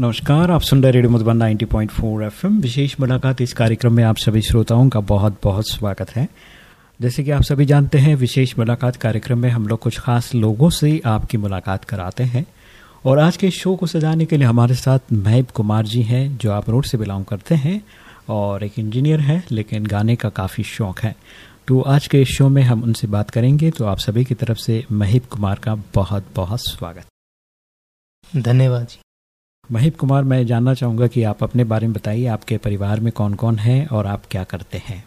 नमस्कार, आप सुन रहे रेडियो मधुबन 90.4 एफएम। विशेष मुलाकात इस कार्यक्रम में आप सभी श्रोताओं का बहुत बहुत स्वागत है। जैसे कि आप सभी जानते हैं, विशेष मुलाकात कार्यक्रम में हम लोग कुछ खास लोगों से आपकी मुलाकात कराते हैं। और आज के शो को सजाने के लिए हमारे साथ महब कुमार जी हैं, जो आप रोड से बिलोंग करते हैं और एक इंजीनियर हैं, लेकिन गाने का काफ़ी शौक है। तो आज के शो में हम उनसे बात करेंगे तो आप सभी की तरफ़ से महिब कुमार का बहुत बहुत स्वागत। धन्यवाद जी। महिब कुमार मैं जानना चाहूँगा कि आप अपने बारे में बताइए आपके परिवार में कौन कौन है और आप क्या करते हैं?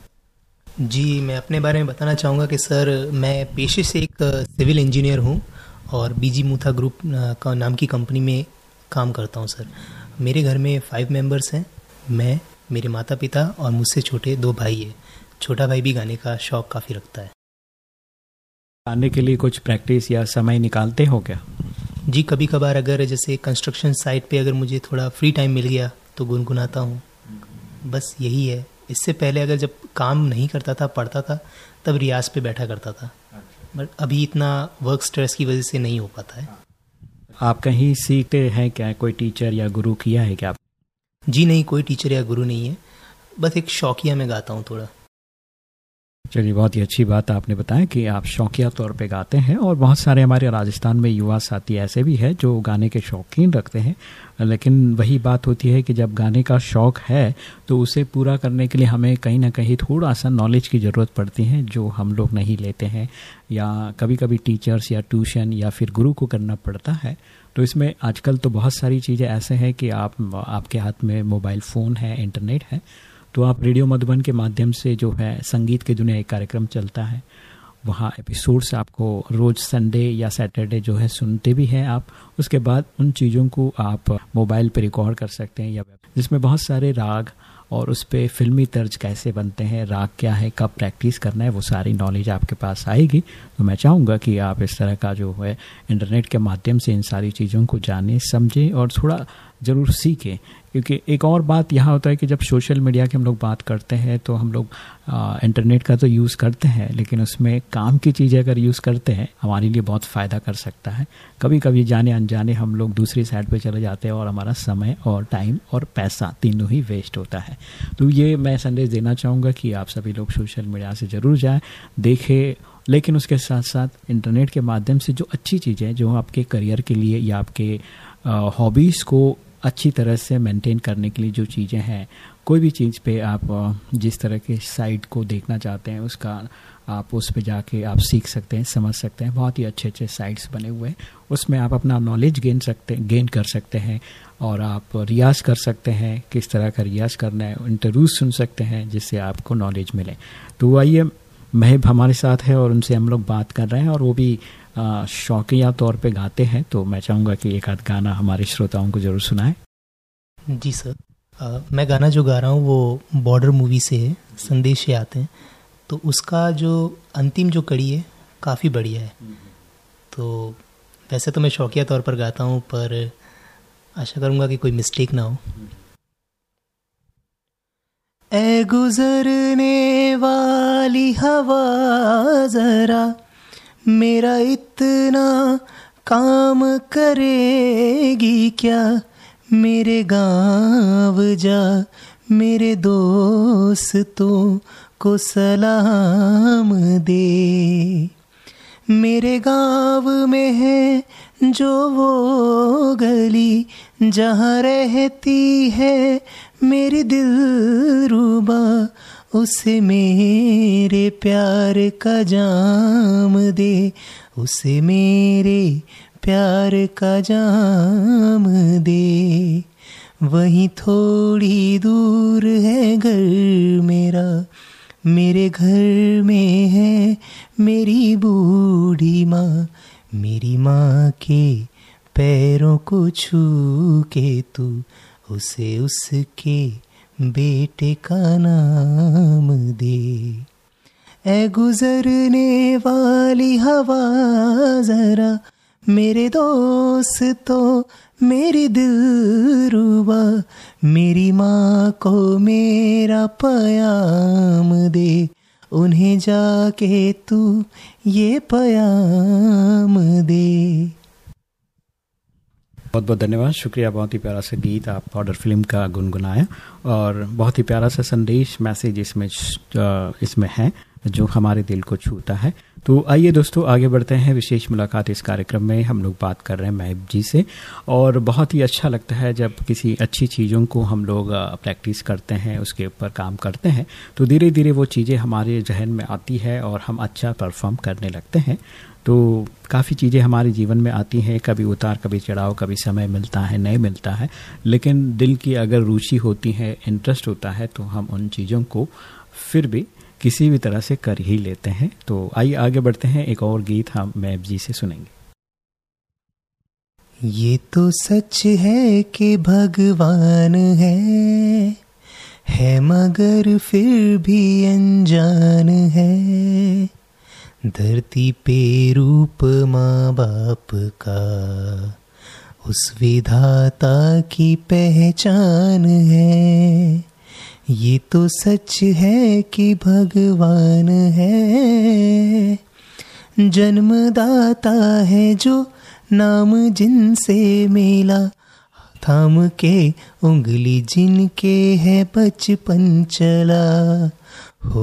जी मैं अपने बारे में बताना चाहूँगा कि सर मैं पेशे से एक सिविल इंजीनियर हूँ और बीजी मूथा ग्रुप का नाम की कंपनी में काम करता हूँ सर। मेरे घर में फाइव मेंबर्स हैं मैं मेरे माता पिता और मुझसे छोटे दो भाई हैं। छोटा भाई भी गाने का शौक काफ़ी रखता है। गाने के लिए कुछ प्रैक्टिस या समय निकालते हो क्या? जी कभी कभार अगर जैसे कंस्ट्रक्शन साइट पे अगर मुझे थोड़ा फ्री टाइम मिल गया तो गुनगुनाता हूँ। बस यही है। इससे पहले अगर जब काम नहीं करता था पढ़ता था तब रियाज पे बैठा करता था। बट अभी इतना वर्क स्ट्रेस की वजह से नहीं हो पाता है। आप कहीं सीखते हैं क्या? कोई टीचर या गुरु किया है क्या? जी नहीं कोई टीचर या गुरु नहीं है। बस एक शौकिया में गाता हूँ थोड़ा। चलिए, बहुत ही अच्छी बात आपने बताया कि आप शौकिया तौर पे गाते हैं और बहुत सारे हमारे राजस्थान में युवा साथी ऐसे भी हैं जो गाने के शौकीन रखते हैं। लेकिन वही बात होती है कि जब गाने का शौक है तो उसे पूरा करने के लिए हमें कहीं ना कहीं थोड़ा सा नॉलेज की ज़रूरत पड़ती है, जो हम लोग नहीं लेते हैं। या कभी कभी टीचर्स या ट्यूशन या फिर गुरु को करना पड़ता है। तो इसमें आजकल तो बहुत सारी चीज़ें ऐसे हैं कि आप, आपके हाथ में मोबाइल फ़ोन है इंटरनेट है तो आप रेडियो मधुबन के माध्यम से जो है संगीत के दुनिया एक कार्यक्रम चलता है, वहाँ एपिसोड्स आपको रोज़ संडे या सैटरडे जो है सुनते भी हैं आप। उसके बाद उन चीज़ों को आप मोबाइल पर रिकॉर्ड कर सकते हैं या जिसमें बहुत सारे राग और उस पर फिल्मी तर्ज कैसे बनते हैं, राग क्या है, कब प्रैक्टिस करना है, वो सारी नॉलेज आपके पास आएगी। तो मैं चाहूँगा कि आप इस तरह का जो है इंटरनेट के माध्यम से इन सारी चीज़ों को जाने, समझें और थोड़ा ज़रूर सीखें। क्योंकि एक और बात यहाँ होता है कि जब सोशल मीडिया की हम लोग बात करते हैं तो हम लोग इंटरनेट का तो यूज़ करते हैं, लेकिन उसमें काम की चीज़ें अगर यूज़ करते हैं, हमारे लिए बहुत फ़ायदा कर सकता है। कभी कभी जाने अनजाने हम लोग दूसरी साइड पे चले जाते हैं और हमारा समय और टाइम और पैसा तीनों ही वेस्ट होता है। तो ये मैं संदेश देना चाहूँगा कि आप सभी लोग सोशल मीडिया से ज़रूर जाएँ, देखें, लेकिन उसके साथ साथ इंटरनेट के माध्यम से जो अच्छी चीज़ें जो आपके करियर के लिए या आपके हॉबीज़ को अच्छी तरह से मेंटेन करने के लिए जो चीज़ें हैं, कोई भी चीज़ पे आप जिस तरह के साइट को देखना चाहते हैं, उसका आप उस पर जाके आप सीख सकते हैं, समझ सकते हैं। बहुत ही अच्छे अच्छे साइट्स बने हुए हैं। उसमें आप अपना नॉलेज गेन सकते गेन कर सकते हैं और आप रियाज कर सकते हैं, किस तरह का रियाज करना है इंटरव्यूज़ सुन सकते हैं, जिससे आपको नॉलेज मिले। तो आइए, महब हमारे साथ है और उनसे हम लोग बात कर रहे हैं और वो भी शौकिया तौर पे गाते हैं तो मैं चाहूँगा कि एक आध गाना हमारे श्रोताओं को ज़रूर सुनाए। जी सर आ, मैं गाना जो गा रहा हूँ वो बॉर्डर मूवी से है संदेश से आते हैं। तो उसका जो अंतिम जो कड़ी है काफ़ी बढ़िया है। तो वैसे तो मैं शौकिया तौर पर गाता हूँ पर आशा करूँगा कि कोई मिस्टेक ना हो। ए गुजरने वाली हवा जरा मेरा इतना काम करेगी क्या? मेरे गाँव जा, मेरे दोस्तों को सलाम दे। मेरे गाँव में है जो वो गली, जहाँ रहती है मेरी दिल रूबा उसे मेरे प्यार का जाम दे, उसे मेरे प्यार का जाम दे। वहीं थोड़ी दूर है घर मेरा, मेरे घर में है मेरी बूढ़ी माँ। मेरी माँ के पैरों को छू के तू उसे उसके बेटे का नाम दे। ए गुजरने वाली हवा जरा, मेरे दोस्त तो मेरी दिल रुबा मेरी माँ को मेरा पयाम दे। उन्हें जाके तू ये पयाम दे। बहुत बहुत धन्यवाद। शुक्रिया, बहुत ही प्यारा सा गीत आप ऑर्डर फ़िल्म का गुनगुनाया और बहुत ही प्यारा सा संदेश मैसेज इसमें इसमें है जो हमारे दिल को छूता है। तो आइए दोस्तों, आगे बढ़ते हैं। विशेष मुलाकात इस कार्यक्रम में हम लोग बात कर रहे हैं महब जी से और बहुत ही अच्छा लगता है जब किसी अच्छी चीज़ों को हम लोग प्रैक्टिस करते हैं, उसके ऊपर काम करते हैं तो धीरे धीरे वो चीज़ें हमारे जहन में आती है और हम अच्छा परफॉर्म करने लगते हैं। तो काफ़ी चीज़ें हमारे जीवन में आती हैं। कभी उतार, कभी चढ़ाव, कभी समय मिलता है नहीं मिलता है। लेकिन दिल की अगर रुचि होती है इंटरेस्ट होता है तो हम उन चीज़ों को फिर भी किसी भी तरह से कर ही लेते हैं। तो आइए आगे बढ़ते हैं। एक और गीत हम मैब जी से सुनेंगे। ये तो सच है कि भगवान है है मगर फिर भी अनजान है। धरती पे रूप माँ बाप का, उस विधाता की पहचान है। ये तो सच है कि भगवान है। जन्मदाता है जो नाम जिनसे मेला थाम के उंगली जिनके है बचपन चला। हो,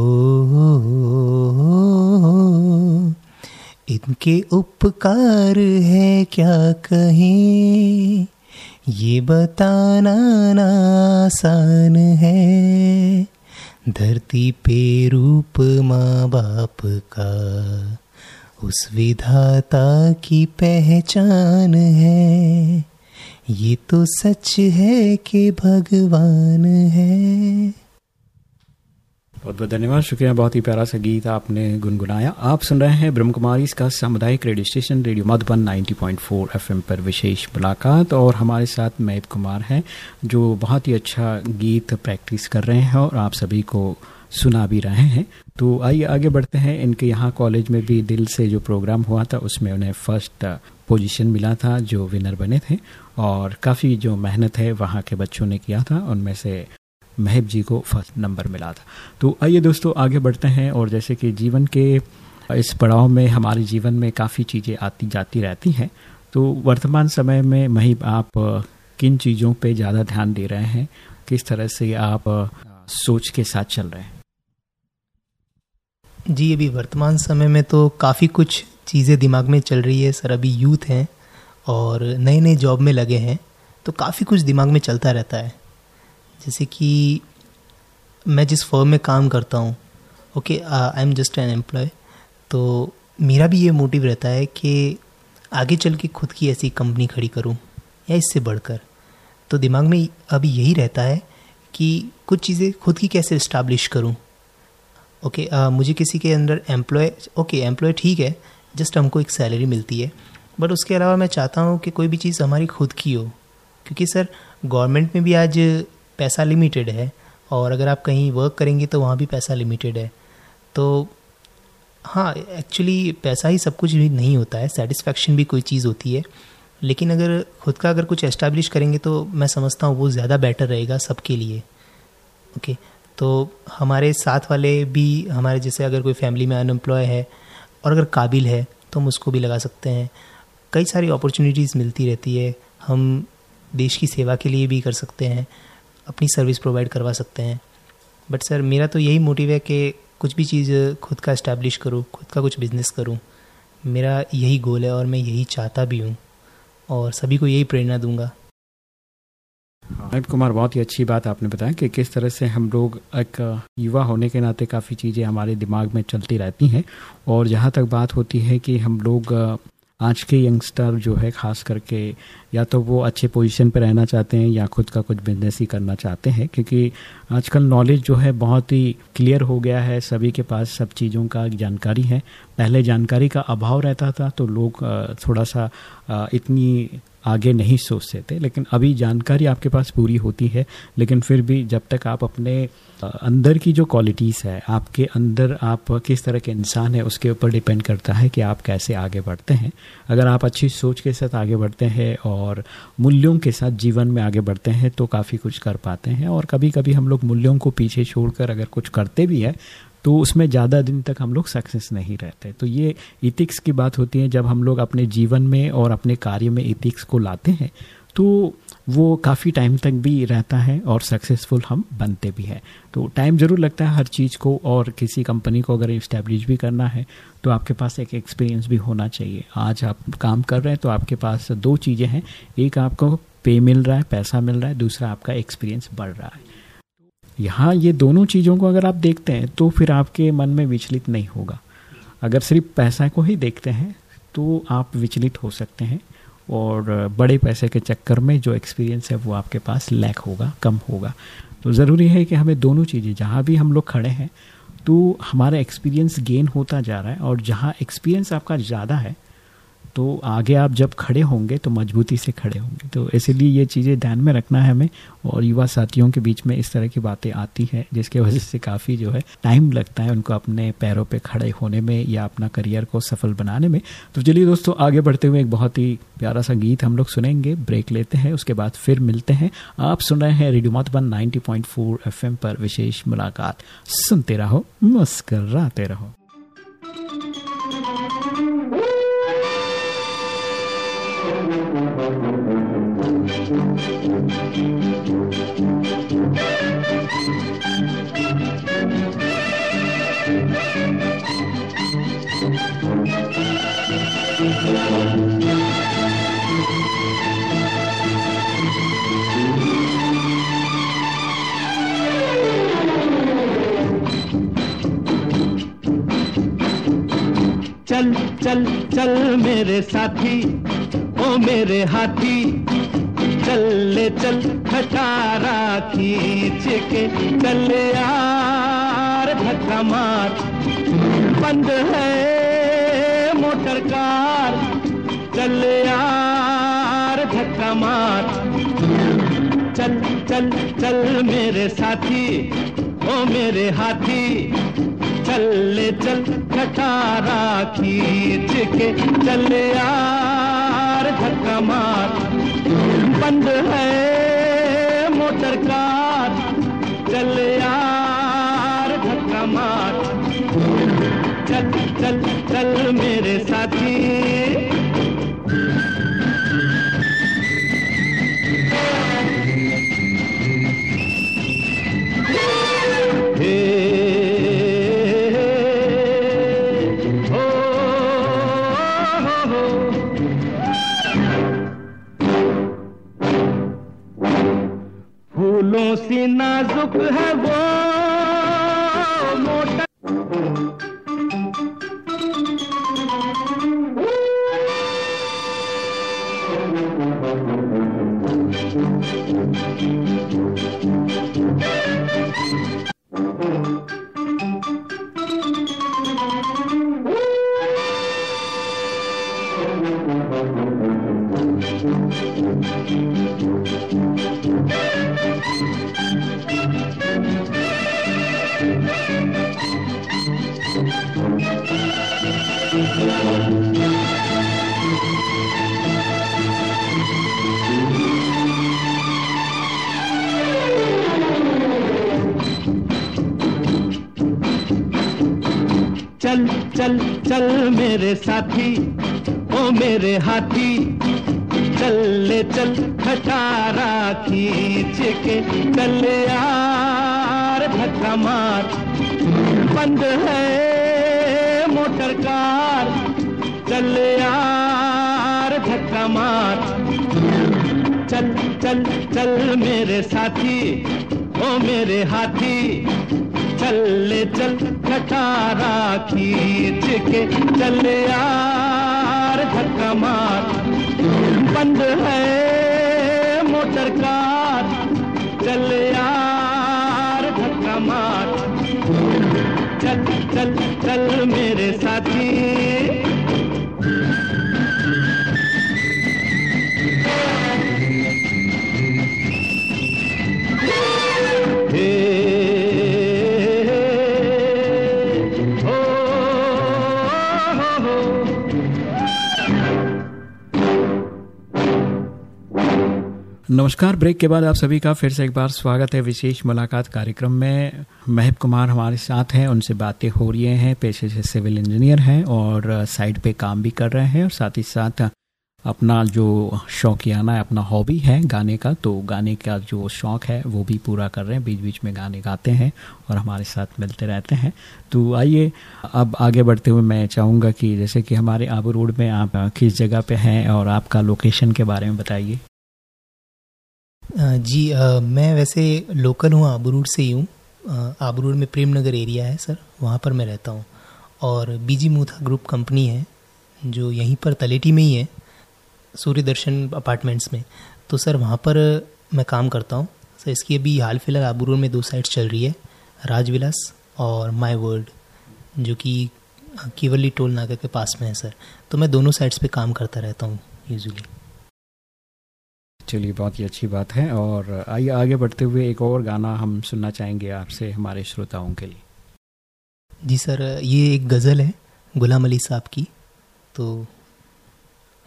इनके उपकार है क्या कहें? ये बताना ना आसान है। धरती पे रूप माँ बाप का उस विधाता की पहचान है। ये तो सच है कि भगवान है। बहुत बहुत धन्यवाद। शुक्रिया, बहुत ही प्यारा सा गीत आपने गुनगुनाया। आप सुन रहे हैं ब्रह्म कुमारी, इसका सामुदायिक radio station, radio Madhuban 90.4 FM पर विशेष मुलाकात। और हमारे साथ मैब कुमार हैं, जो बहुत ही अच्छा गीत प्रैक्टिस कर रहे हैं और आप सभी को सुना भी रहे हैं। तो आइए आगे बढ़ते हैं। इनके यहाँ कॉलेज में भी दिल से जो प्रोग्राम हुआ था, उसमें उन्हें फ़र्स्ट पोजीशन मिला था, जो विनर बने थे। और काफ़ी जो मेहनत है, वहाँ के बच्चों ने किया था। उनमें से महब जी को फ़र्स्ट नंबर मिला था। तो आइए दोस्तों, आगे बढ़ते हैं और जैसे कि जीवन के इस पड़ाव में, हमारे जीवन में काफ़ी चीज़ें आती जाती रहती हैं। तो वर्तमान समय में महिब, आप किन चीज़ों पे ज़्यादा ध्यान दे रहे हैं? किस तरह से आप सोच के साथ चल रहे हैं? जी, अभी वर्तमान समय में तो काफ़ी कुछ चीज़ें दिमाग में चल रही है। सर, अभी यूथ हैं और नए नए जॉब में लगे हैं तो काफ़ी कुछ दिमाग में चलता रहता है। जैसे कि मैं जिस फर्म में काम करता हूँ okay I am just an employ तो मेरा भी ये मोटिव रहता है कि आगे चल के खुद की ऐसी कंपनी खड़ी करूँ या इससे बढ़कर। तो दिमाग में अभी यही रहता है कि कुछ चीज़ें खुद की कैसे इस्टाब्लिश करूँ। ओके okay, uh, मुझे किसी के अंदर एम्प्लॉय ओके एम्प्लॉय ठीक है जस्ट हमको एक सैलरी मिलती है बट उसके अलावा मैं चाहता हूँ कि कोई भी चीज़ हमारी खुद की हो। क्योंकि सर गवर्नमेंट में भी आज पैसा लिमिटेड है, और अगर आप कहीं वर्क करेंगे तो वहाँ भी पैसा लिमिटेड है। तो हाँ एक्चुअली पैसा ही सब कुछ भी नहीं होता है सेटिस्फैक्शन भी कोई चीज़ होती है। लेकिन अगर खुद का अगर कुछ एस्टैब्लिश करेंगे तो मैं समझता हूँ वो ज़्यादा बेटर रहेगा सबके लिए। ओके तो हमारे साथ वाले भी, हमारे जैसे अगर कोई फैमिली में अनएम्प्लॉय है, और अगर काबिल है तो हम उसको भी लगा सकते हैं। कई सारी अपॉर्चुनिटीज़ मिलती रहती है, हम देश की सेवा के लिए भी कर सकते हैं। अपनी सर्विस प्रोवाइड करवा सकते हैं। बट सर मेरा तो यही मोटिव है कि कुछ भी चीज़ खुद का इस्टेब्लिश करूँ, खुद का कुछ बिज़नेस करूँ। मेरा यही गोल है और मैं यही चाहता भी हूँ और सभी को यही प्रेरणा दूँगा। अमित कुमार, बहुत ही अच्छी बात आपने बताया कि किस तरह से हम लोग एक युवा होने के नाते काफ़ी चीज़ें हमारे दिमाग में चलती रहती हैं और जहाँ तक बात होती है कि हम लोग आज के यंगस्टर जो है, खास करके, या तो वो अच्छे पोजीशन पर रहना चाहते हैं, या खुद का कुछ बिज़नेस ही करना चाहते हैं, क्योंकि आजकल नॉलेज जो है बहुत ही क्लियर हो गया है, सभी के पास सब चीज़ों का जानकारी है। पहले जानकारी का अभाव रहता था तो लोग थोड़ा सा इतनी आगे नहीं सोचते थे लेकिन अभी जानकारी आपके पास पूरी होती है, लेकिन फिर भी जब तक आप अपने अंदर की जो क्वालिटीज़ है, आपके अंदर आप किस तरह के इंसान है, उसके ऊपर डिपेंड करता है कि आप कैसे आगे बढ़ते हैं। अगर आप अच्छी सोच के साथ आगे बढ़ते हैं और मूल्यों के साथ जीवन में आगे बढ़ते हैं तो काफ़ी कुछ कर पाते हैं और कभी कभी हम लोग मूल्यों को पीछे छोड़कर अगर कुछ करते भी है तो उसमें ज़्यादा दिन तक हम लोग सक्सेस नहीं रहते। तो ये इथिक्स की बात होती है, जब हम लोग अपने जीवन में और अपने कार्य में इथिक्स को लाते हैं तो वो काफ़ी टाइम तक भी रहता है और सक्सेसफुल हम बनते भी हैं। तो टाइम ज़रूर लगता है हर चीज़ को और किसी कंपनी को अगर इस्टेब्लिश भी करना है तो आपके पास एक एक्सपीरियंस भी होना चाहिए। आज आप काम कर रहे हैं तो आपके पास दो चीज़ें हैं। एक आपको पे मिल रहा है, पैसा मिल रहा है, दूसरा आपका एक्सपीरियंस बढ़ रहा है। यहाँ ये दोनों चीज़ों को अगर आप देखते हैं तो फिर आपके मन में विचलित नहीं होगा। अगर सिर्फ़ पैसा को ही देखते हैं तो आप विचलित हो सकते हैं और बड़े पैसे के चक्कर में जो एक्सपीरियंस है, वो आपके पास लैक होगा, कम होगा। तो ज़रूरी है कि हमें दोनों चीज़ें, जहाँ भी हम लोग खड़े हैं तो हमारा एक्सपीरियंस गेन होता जा रहा है और जहाँ एक्सपीरियंस आपका ज़्यादा है तो आगे आप जब खड़े होंगे तो मजबूती से खड़े होंगे। तो इसीलिए ये चीज़ें ध्यान में रखना है हमें, और युवा साथियों के बीच में इस तरह की बातें आती हैं, जिसके वजह से काफ़ी जो है टाइम लगता है उनको अपने पैरों पे खड़े होने में या अपना करियर को सफल बनाने में। तो चलिए दोस्तों, आगे बढ़ते हुए एक बहुत ही प्यारा सा गीत हम लोग सुनेंगे, ब्रेक लेते हैं, उसके बाद फिर मिलते हैं। आप सुन रहे हैं रेडियो मतबन नाइनटी पॉइंट पर विशेष मुलाकात। सुनते रहो, मुस्कराते रहो। चल चल चल मेरे साथी। मेरे हाथी? चल ले चल खटारा खींच के चल यार धक्का मार। बंद है मोटर कार। चल यार धक्का मार। चल चल चल मेरे साथी, ओ मेरे हाथी। चल ले चल खटारा खींच के चल यार धक्का मार बंद है मोटर कार। चल यार चल चल चल मेरे साथी। मेरे हाथी चल ले चल, खटारा खींच के चल यार धक्का मार, बंद है मोटर कार, चल यार धक्का मार, चल चल चल मेरे साथी, ओ मेरे हाथी चल ले चल, खटारा खींच के चल यार धक्का मार। बंद है मोटर कार चल यार, धक्का मार। चल चल चल मेरे साथी। नमस्कार। ब्रेक के बाद आप सभी का फिर से एक बार स्वागत है विशेष मुलाकात कार्यक्रम में। महब कुमार हमारे साथ हैं, उनसे बातें हो रही हैं, पेशे से सिविल इंजीनियर हैं और साइड पे काम भी कर रहे हैं और साथ ही साथ अपना जो शौकियाना है, अपना हॉबी है गाने का तो गाने का जो शौक़ है, वो भी पूरा कर रहे हैं। बीच बीच में गाने गाते हैं और हमारे साथ मिलते रहते हैं। तो आइए, अब आगे बढ़ते हुए मैं चाहूँगा कि जैसे कि हमारे आबू रोड में आप किस जगह पे हैं और आपका लोकेशन के बारे में बताइए। जी आ, मैं वैसे लोकल हूँ आबरूड से ही हूँ। आबरूड में प्रेम नगर एरिया है सर। वहाँ पर मैं रहता हूँ। और बीजी मूथा ग्रुप कंपनी है जो यहीं पर तलेटी में ही है सूर्य दर्शन अपार्टमेंट्स में। तो सर वहाँ पर मैं काम करता हूँ। सर इसकी अभी हाल फ़िलहाल आबरूड में दो साइट्स चल रही है राजविलास और माई वर्ल्ड जो कि केवली टोल नाका के पास में है सर। तो मैं दोनों साइड्स पे काम करता रहता हूँ यूजुअली चलिए बहुत ही अच्छी बात है और आइए आगे बढ़ते हुए एक और गाना हम सुनना चाहेंगे आपसे हमारे श्रोताओं के लिए जी सर ये एक गज़ल है गुलाम अली साहब की तो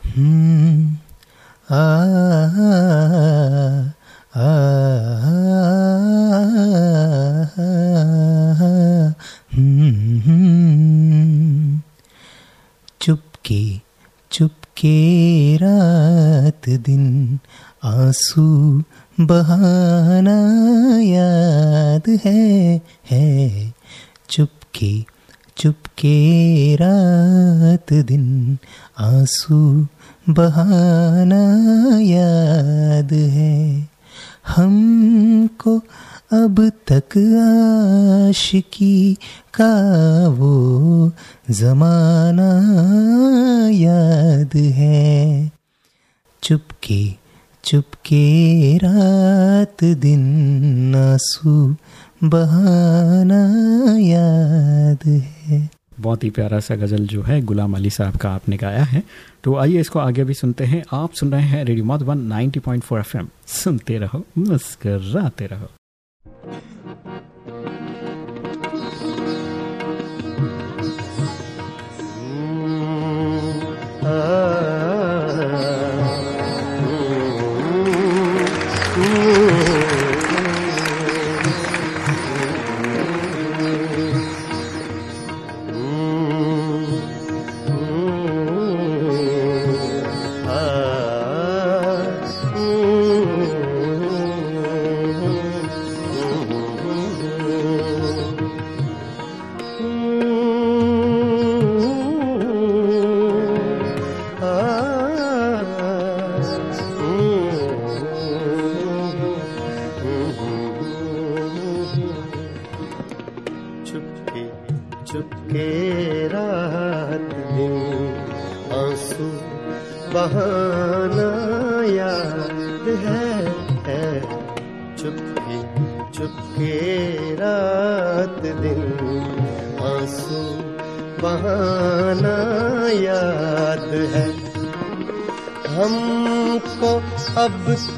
हम्म, चुपके चुपके रात दिन आँसू बहाना याद है है। चुपके चुपके रात दिन, आँसू बहाना याद है। हमको अब तक आशिकी का वो जमाना याद है। चुपके चुपके रात दिन आँसू बहाना याद है। बहुत ही प्यारा सा गज़ल जो है गुलाम अली साहब का आपने गाया है। तो आइए इसको आगे भी सुनते हैं। आप सुन रहे हैं radio mod one ninety point four F सुनते रहो मुस्कराते रहो। Ooh.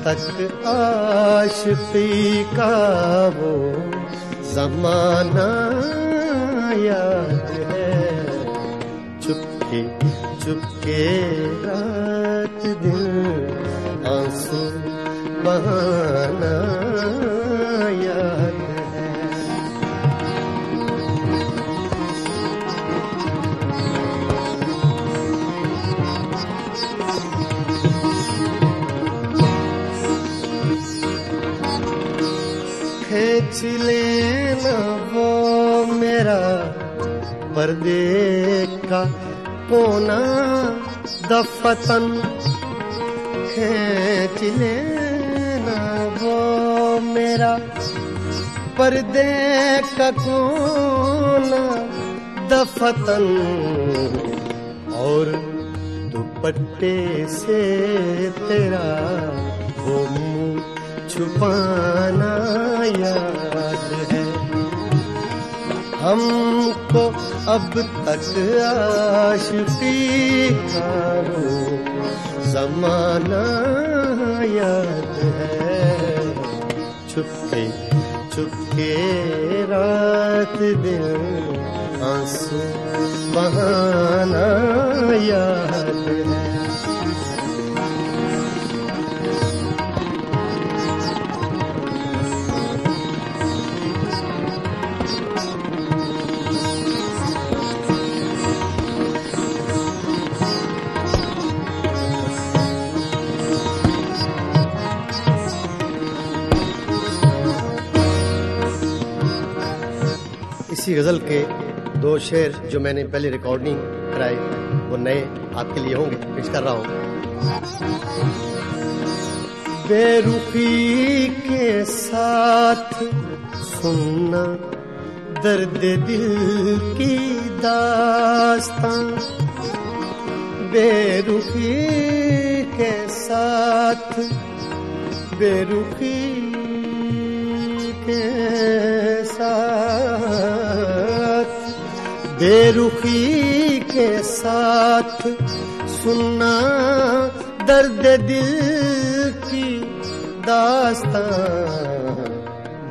तक आशिकी का वो जमाना याद है। चुपके चुपके रात दिन आँसू बहाना खींच लेना वो मेरा पर्दे का कोना दफतन खींच लेना वो मेरा पर्दे का कोना दफतन और दुपट्टे से तेरा वो छुपाना याद है। हमको अब तक आशिकी का जमाना याद है। छुपके छुपके रात दिन आँसू बहाना याद है। इसी गज़ल के दो शेर जो मैंने पहले रिकॉर्डिंग कराए, वो नए आपके लिए होंगे, पेश कर रहा हूँ। बेरुखी के साथ सुनना, दर्द दिल की दास्तां। बेरुखी के साथ, बेरुखी के बेरुखी के साथ सुनना दर्द दिल की दास्तां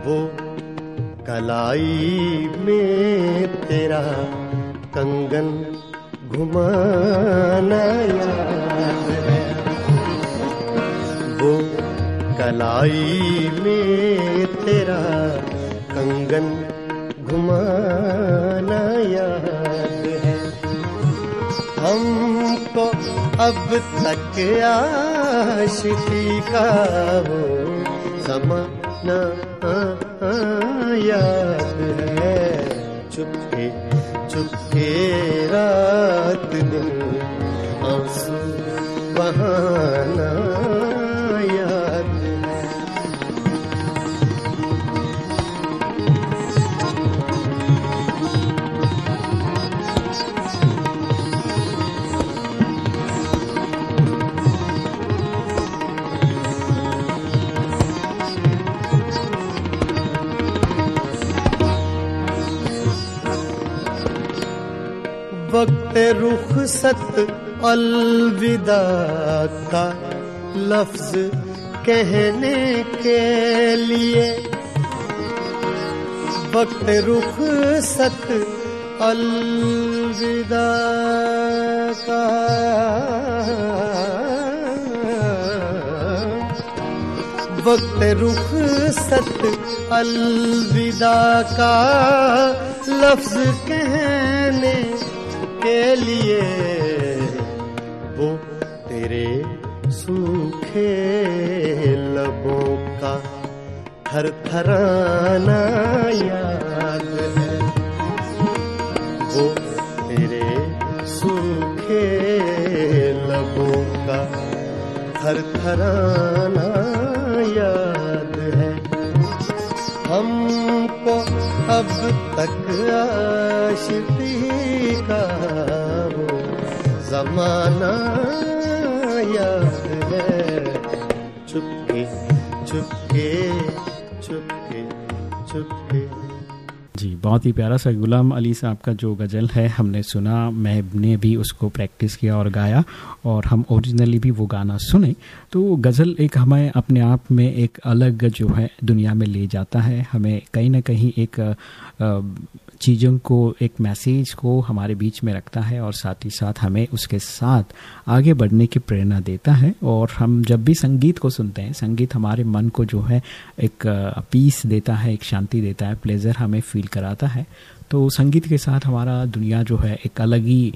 वो कलाई में तेरा कंगन घुमाना वो कलाई में तेरा कंगन घुमाना अब तक आशिकी का वो समाना याद है। चुपके चुपके रात दिन आँसू बहाना। वक्त रुखसत अलविदा का लफ्ज कहने के लिए। वक्त रुखसत अलविदा का। वक्त रुख सत अलविदा का लफ्ज कहने के लिए। वो तेरे सूखे लबों का थर थराना याद है। वो तेरे सूखे लबों का थर थराना याद है। हमको अब तक आशिकी याद है। चुपके चुपके चुपके चुपके। जी, बहुत ही प्यारा सा गुलाम अली साहब का जो गज़ल है, हमने सुना मैंने भी उसको प्रैक्टिस किया और गाया, और हम ओरिजिनली भी वो गाना सुने। तो गज़ल एक हमें अपने आप में एक अलग जो है, दुनिया में ले जाता है। हमें कहीं ना कहीं एक चीज़ों को, एक मैसेज को हमारे बीच में रखता है और साथ ही साथ हमें उसके साथ आगे बढ़ने की प्रेरणा देता है। और हम जब भी संगीत को सुनते हैं, संगीत हमारे मन को जो है एक पीस देता है, एक शांति देता है प्लेजर हमें फील कराता है तो संगीत के साथ हमारा दुनिया जो है एक अलग ही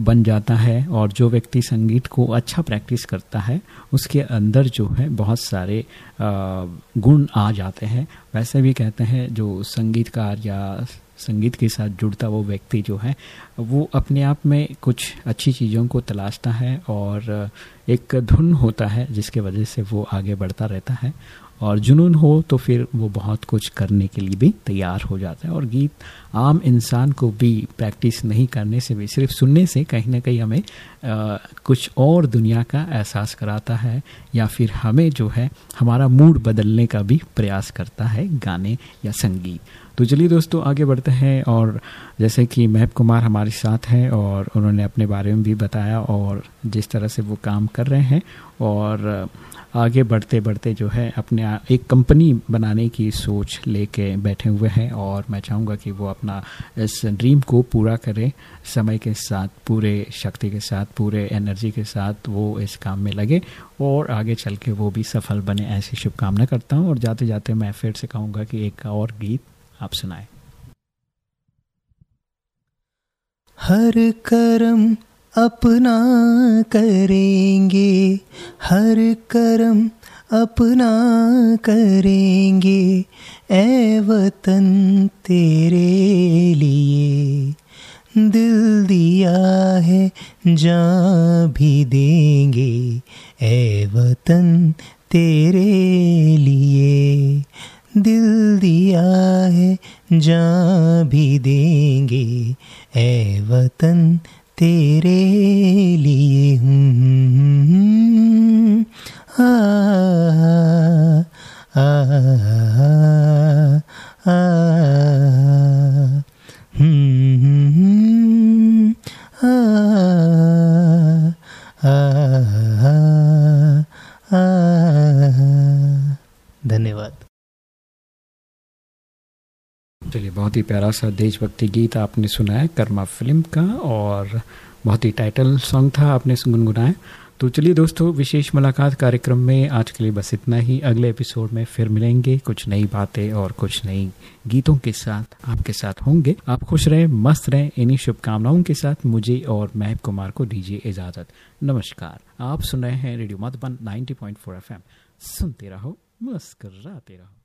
बन जाता है। और जो व्यक्ति संगीत को अच्छा प्रैक्टिस करता है, उसके अंदर जो है बहुत सारे गुण आ जाते हैं। वैसे भी कहते हैं जो संगीतकार या संगीत के साथ जुड़ता वो व्यक्ति जो है वो अपने आप में कुछ अच्छी चीज़ों को तलाशता है और एक धुन होता है जिसके वजह से वो आगे बढ़ता रहता है। और जुनून हो तो फिर वो बहुत कुछ करने के लिए भी तैयार हो जाता है। और गीत आम इंसान को भी प्रैक्टिस नहीं करने से भी सिर्फ़ सुनने से कहीं ना कहीं हमें आ, कुछ और दुनिया का एहसास कराता है या फिर हमें जो है हमारा मूड बदलने का भी प्रयास करता है गाने या संगीत। तो चलिए दोस्तों, आगे बढ़ते हैं और जैसे कि महब कुमार हमारे साथ हैं और उन्होंने अपने बारे में भी बताया और जिस तरह से वो काम कर रहे हैं और आगे बढ़ते बढ़ते जो है अपने एक कंपनी बनाने की सोच लेके बैठे हुए हैं और मैं चाहूँगा कि वो अपना इस ड्रीम को पूरा करें, समय के साथ, पूरे शक्ति के साथ, पूरे एनर्जी के साथ वो इस काम में लगे और आगे चल के वो भी सफल बने, ऐसी शुभकामना करता हूँ और जाते जाते मैं फिर से कहूँगा कि एक और गीत आप सुनाए। हर कर्म अपना करेंगे, हर कर्म अपना करेंगे ए वतन तेरे लिए। दिल दिया है, जहाँ भी देंगे ए वतन तेरे लिए। दिल दिया है जहाँ भी देंगे। ए वतन तेरे लिए हूँ। आ, आ, आ, धन्यवाद चलिए बहुत ही प्यारा सा देशभक्ति गीत आपने सुनाया कर्मा फ़िल्म का, और बहुत ही टाइटल सॉन्ग था, आपने गुनगुनाया। तो चलिए दोस्तों, विशेष मुलाकात कार्यक्रम में आज के लिए बस इतना ही। अगले एपिसोड में फिर मिलेंगे कुछ नई बातें और कुछ नई गीतों के साथ आपके साथ होंगे। आप खुश रहें, मस्त रहें, इन्हीं शुभकामनाओं के साथ मुझे और महब कुमार को दीजिए इजाज़त। नमस्कार। आप सुन रहे हैं रेडियो मधुबन 90.4 एफएम। सुनते रहो, मुस्कराते रहो।